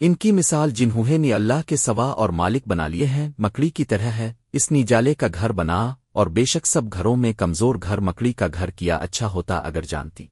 ان کی مثال جنہوں نے اللہ کے سوا اور مالک بنا لیے ہیں، مکڑی کی طرح ہے۔ اس نیجالے کا گھر بنا اور بے شک سب گھروں میں کمزور گھر مکڑی کا گھر کیا اچھا ہوتا اگر جانتی۔